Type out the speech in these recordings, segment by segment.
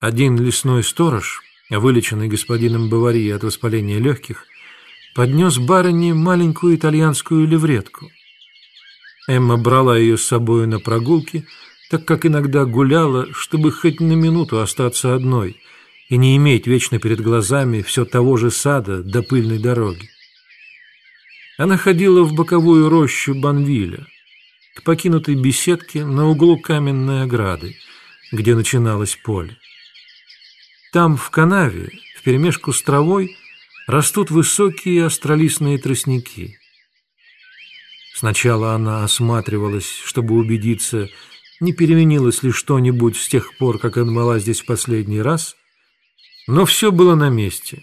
Один лесной сторож, вылеченный господином Баварии от воспаления легких, поднес барыне маленькую итальянскую левретку. Эмма брала ее с собой на прогулки, так как иногда гуляла, чтобы хоть на минуту остаться одной и не иметь вечно перед глазами все того же сада до пыльной дороги. Она ходила в боковую рощу Банвиля, к покинутой беседке на углу каменной ограды, где начиналось поле. Там, в канаве, вперемешку с травой, растут высокие астролистные тростники. Сначала она осматривалась, чтобы убедиться, не переменилось ли что-нибудь с тех пор, как она была здесь в последний раз, но все было на месте.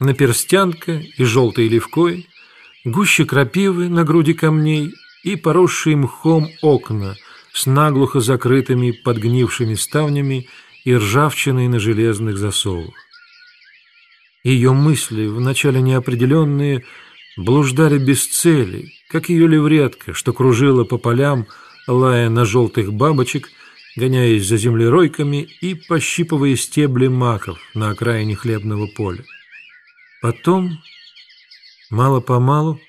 Наперстянка и желтой левкой, гуще крапивы на груди камней и поросшие мхом окна с наглухо закрытыми подгнившими ставнями и ржавчиной на железных засовах. Ее мысли, вначале неопределенные, блуждали без цели, как ее левретка, что кружила по полям, лая на желтых бабочек, гоняясь за землеройками и пощипывая стебли маков на окраине хлебного поля. Потом, мало-помалу,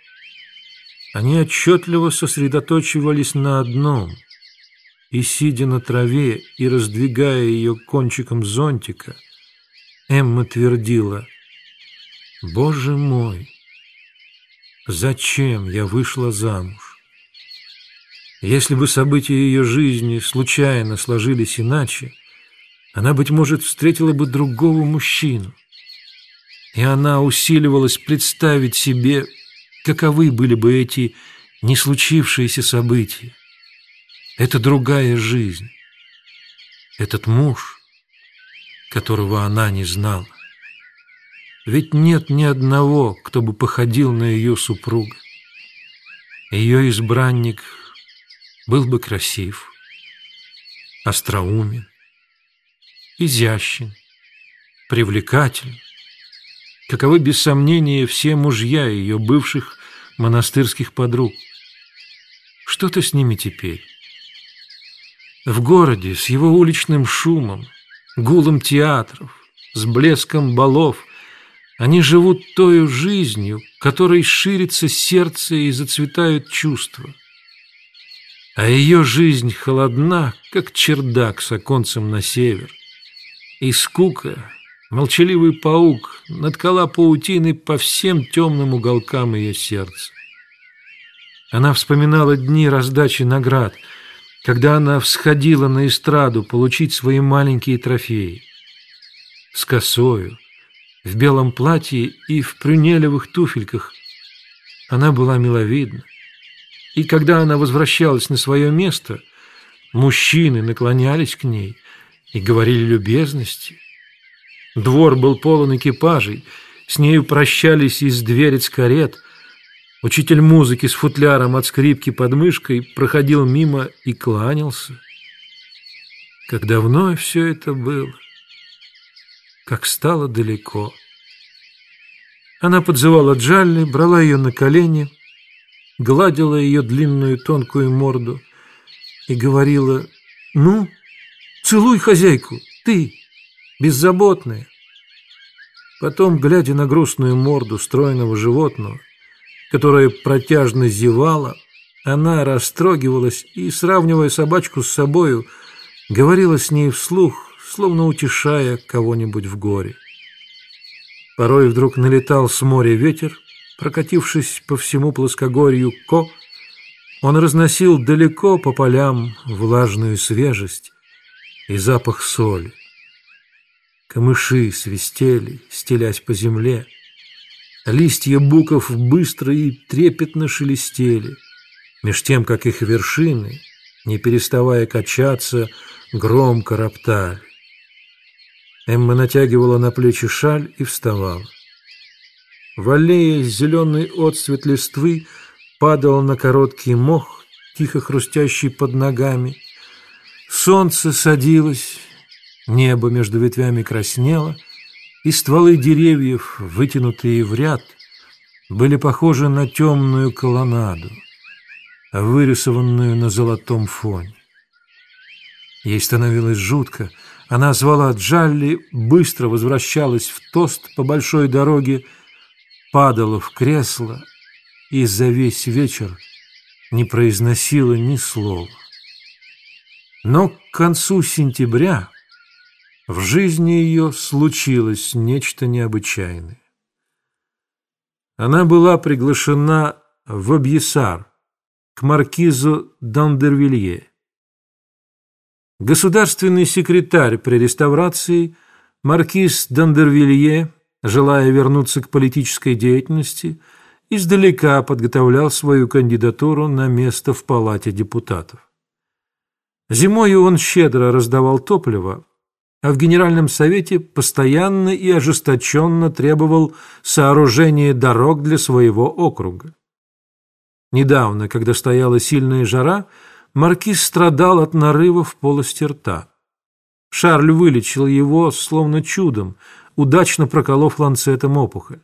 они отчетливо сосредоточивались на одном — и, сидя на траве и раздвигая ее кончиком зонтика, Эмма твердила, «Боже мой, зачем я вышла замуж? Если бы события ее жизни случайно сложились иначе, она, быть может, встретила бы другого мужчину, и она усиливалась представить себе, каковы были бы эти не случившиеся события. Это другая жизнь. Этот муж, которого она не знала. Ведь нет ни одного, кто бы походил на ее супруга. Ее избранник был бы красив, остроумен, изящен, привлекателен, каковы без сомнения все мужья ее бывших монастырских подруг. Что-то с ними теперь? В городе с его уличным шумом, гулом театров, с блеском балов они живут той жизнью, которой ширится сердце и зацветают чувства. А ее жизнь холодна, как чердак с оконцем на север. И скука, молчаливый паук, наткала паутины по всем темным уголкам ее сердца. Она вспоминала дни раздачи наград – когда она всходила на эстраду получить свои маленькие трофеи. С косою, в белом платье и в прюнелевых туфельках она была миловидна. И когда она возвращалась на свое место, мужчины наклонялись к ней и говорили любезности. Двор был полон экипажей, с нею прощались из дверец карет – Учитель музыки с футляром от скрипки под мышкой проходил мимо и кланялся. Как давно все это было, как стало далеко. Она подзывала Джалли, брала ее на колени, гладила ее длинную тонкую морду и говорила, «Ну, целуй хозяйку, ты, беззаботная». Потом, глядя на грустную морду стройного животного, которая протяжно зевала, она растрогивалась и, сравнивая собачку с собою, говорила с ней вслух, словно утешая кого-нибудь в горе. Порой вдруг налетал с моря ветер, прокатившись по всему плоскогорью Ко, он разносил далеко по полям влажную свежесть и запах соли. Камыши свистели, стелясь по земле, Листья буков быстро и трепетно шелестели, меж тем, как их вершины, не переставая качаться, громко роптали. Эмма натягивала на плечи шаль и вставала. В аллее зеленый отцвет листвы падал на короткий мох, тихо хрустящий под ногами. Солнце садилось, небо между ветвями краснело — и стволы деревьев, вытянутые в ряд, были похожи на темную колоннаду, вырисованную на золотом фоне. Ей становилось жутко Она звала Джалли, быстро возвращалась в тост по большой дороге, падала в кресло и за весь вечер не произносила ни слова. Но к концу сентября в жизни ее случилось нечто необычайное. Она была приглашена в Абьесар к маркизу Дандервилье. Государственный секретарь при реставрации маркиз Дандервилье, желая вернуться к политической деятельности, издалека подготовлял свою кандидатуру на место в Палате депутатов. Зимою он щедро раздавал топливо, а в Генеральном Совете постоянно и ожесточенно требовал сооружения дорог для своего округа. Недавно, когда стояла сильная жара, маркиз страдал от нарыва в полости рта. Шарль вылечил его словно чудом, удачно проколов ланцетом опухоль.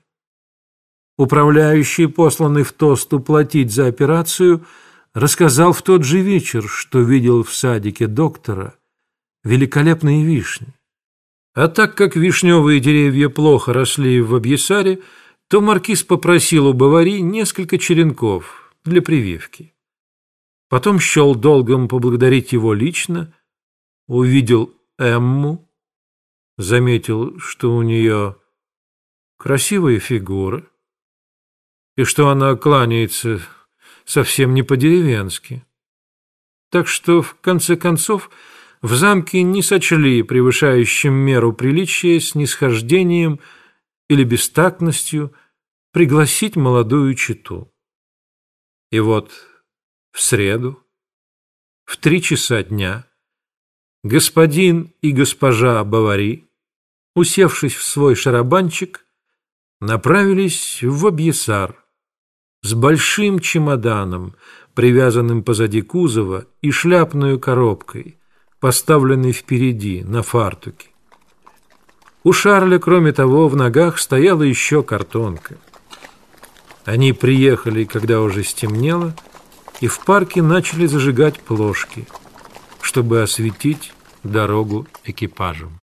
Управляющий, посланный в Тосту платить за операцию, рассказал в тот же вечер, что видел в садике доктора великолепные вишни. А так как вишневые деревья плохо росли в Абьесаре, то маркиз попросил у Бавари несколько черенков для прививки. Потом счел долгом поблагодарить его лично, увидел Эмму, заметил, что у нее красивая фигура и что она кланяется совсем не по-деревенски. Так что, в конце концов, в замке не сочли превышающим меру приличия снисхождением или бестактностью пригласить молодую читу. И вот в среду, в три часа дня, господин и госпожа Бавари, усевшись в свой шарабанчик, направились в Абьесар, с большим чемоданом, привязанным позади кузова, и шляпной коробкой, поставленной впереди, на фартуке. У Шарля, кроме того, в ногах стояла еще картонка. Они приехали, когда уже стемнело, и в парке начали зажигать плошки, чтобы осветить дорогу экипажам.